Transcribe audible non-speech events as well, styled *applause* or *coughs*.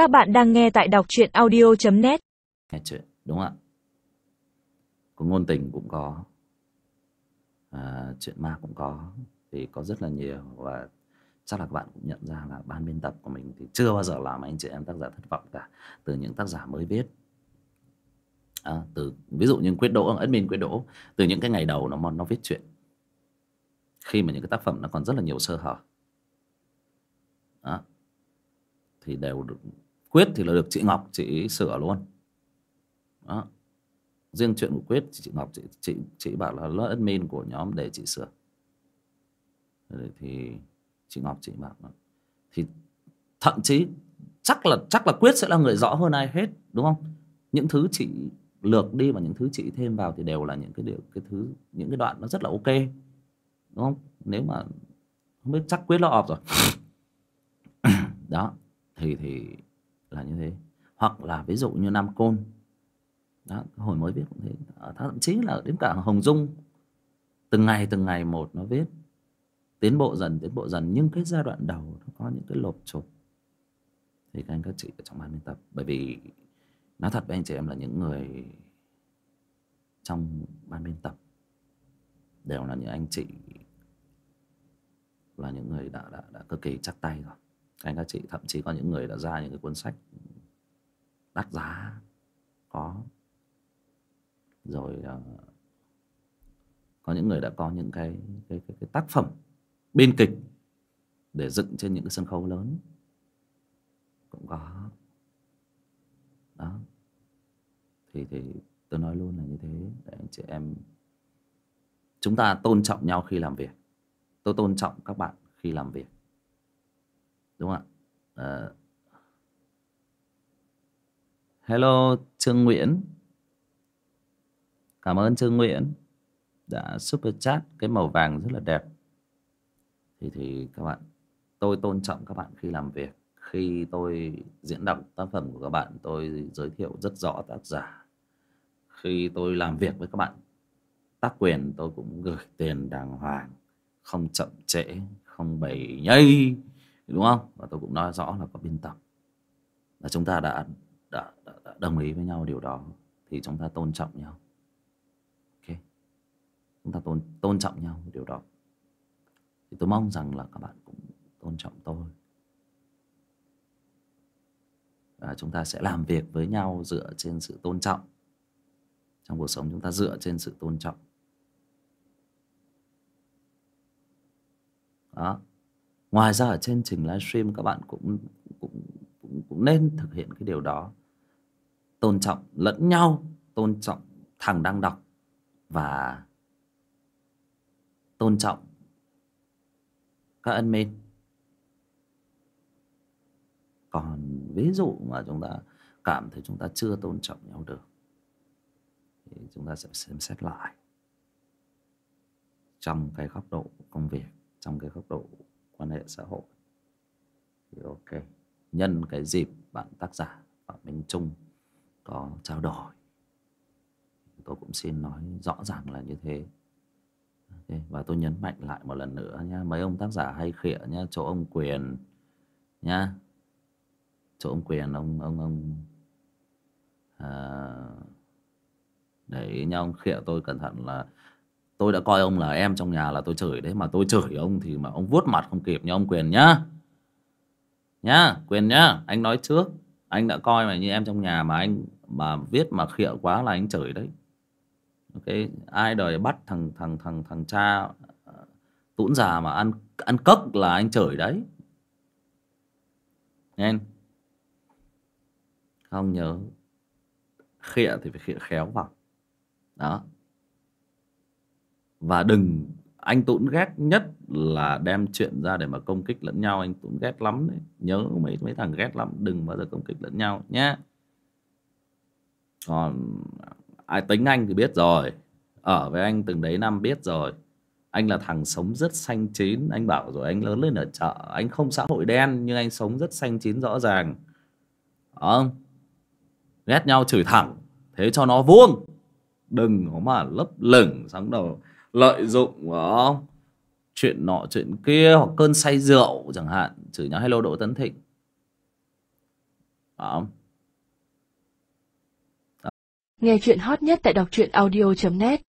Các bạn đang nghe tại đọc truyện audio.net nghe chuyện đúng không ạ? Có ngôn tình cũng có à, chuyện ma cũng có thì có rất là nhiều. Và chắc là các bạn cũng nhận ra là ban biên tập của mình thì chưa bao giờ làm anh chị em tác giả thất vọng cả từ những tác giả mới viết. À, từ ví dụ như quyết đỗ admin quyết đỗ từ những cái ngày đầu nó nó viết chuyện khi mà những cái tác phẩm nó còn rất là nhiều sơ hở đó thì đều được quyết thì là được chị ngọc, chị sửa luôn. Đó. Riêng chuyện của quyết chị ngọc, chị chị chị bảo là lớp admin của nhóm để chị sửa. Rồi thì chị ngọc, chị bảo là- thì thậm chí chắc là chắc là quyết sẽ là người rõ hơn ai hết, đúng không? Những thứ chị lược đi và những thứ chị thêm vào thì đều là những cái điều, cái thứ, những cái đoạn nó rất là ok, đúng không? Nếu mà, không biết chắc quyết nó ọp rồi. *coughs* Đó, thì thì là như thế. Hoặc là ví dụ như nam côn. Đó hồi mới viết cũng thế. Thậm chí là đến cả hồng dung. Từng ngày từng ngày một nó viết. Tiến bộ dần tiến bộ dần. Nhưng cái giai đoạn đầu nó có những cái lộp chộp thì các anh các chị ở trong ban biên tập. Bởi vì nói thật với anh chị em là những người trong ban biên tập đều là những anh chị là những người đã đã, đã cực kỳ chắc tay rồi anh các chị thậm chí có những người đã ra những cái cuốn sách đắt giá có. Rồi ờ, có những người đã có những cái cái, cái, cái tác phẩm biên kịch để dựng trên những cái sân khấu lớn. Cũng có. Đó. Thì thì tôi nói luôn là như thế để anh chị em chúng ta tôn trọng nhau khi làm việc. Tôi tôn trọng các bạn khi làm việc đúng không ạ? Uh, hello trương nguyễn. Cảm ơn trương nguyễn đã super chat. Cái màu vàng rất là đẹp. Thì thì các bạn tôi tôn trọng các bạn khi làm việc. Khi tôi diễn đọc tác phẩm của các bạn tôi giới thiệu rất rõ tác giả. Khi tôi làm việc với các bạn tác quyền tôi cũng gửi tiền đàng hoàng. Không chậm trễ không bày nhây đúng không? Và tôi cũng nói rõ là có biên tập. Là chúng ta đã đã, đã, đã đồng ý với nhau điều đó thì chúng ta tôn trọng nhau. Ok? Chúng ta tôn tôn trọng nhau điều đó. Thì tôi mong rằng là các bạn cũng tôn trọng tôi. Và chúng ta sẽ làm việc với nhau dựa trên sự tôn trọng. Trong cuộc sống chúng ta dựa trên sự tôn trọng. Đó ngoài ra ở trên trình livestream các bạn cũng cũng cũng, cũng nên thực hiện cái điều đó. Tôn trọng lẫn nhau tôn trọng thằng đang đọc và tôn trọng các ân minh còn ví dụ mà chúng ta cảm thấy chúng ta chưa tôn trọng nhau được thì chúng ta sẽ xem xét lại trong cái góc độ công việc trong cái góc độ quan hệ xã hội thì ok nhân cái dịp bạn tác giả phạm minh trung có trao đổi tôi cũng xin nói rõ ràng là như thế okay. và tôi nhấn mạnh lại một lần nữa nhé, mấy ông tác giả hay khịa nhé, chỗ ông quyền nhá, chỗ ông quyền ông ông ông à, để ý nhau ông khịa tôi cẩn thận là tôi đã coi ông là em trong nhà là tôi chửi đấy, mà tôi chửi ông thì mà ông vuốt mặt không kịp như ông quyền nhá. Nhá, quyền nhá, anh nói trước. Anh đã coi mày như em trong nhà mà anh mà viết mà khịa quá là anh chửi đấy. Ok, ai đời bắt thằng thằng thằng thằng cha ờ, tũn già mà ăn ăn cốc là anh chửi đấy. Nghe không nhớ. Khịa thì phải khịa khéo vào. Đó và đừng, anh tũn ghét nhất là đem chuyện ra để mà công kích lẫn nhau. Anh tũn ghét lắm đấy. Nhớ mấy mấy thằng ghét lắm. Đừng bao giờ công kích lẫn nhau nhé còn ai tính anh thì biết rồi. Ở với anh từng đấy năm biết rồi. Anh là thằng sống rất xanh chín. Anh bảo rồi, anh lớn lên ở chợ. Anh không xã hội đen, nhưng anh sống rất xanh chín rõ ràng. Không? Ghét nhau chửi thẳng. Thế cho nó vuông. Đừng có mà lấp lửng sáng đầu lợi dụng đúng không chuyện nọ, chuyện kia hoặc cơn say rượu chẳng hạn, chửi nhau hello đỗ tấn thịnh Đó. Nghe chuyện hot nhất tại đọc truyện audio.net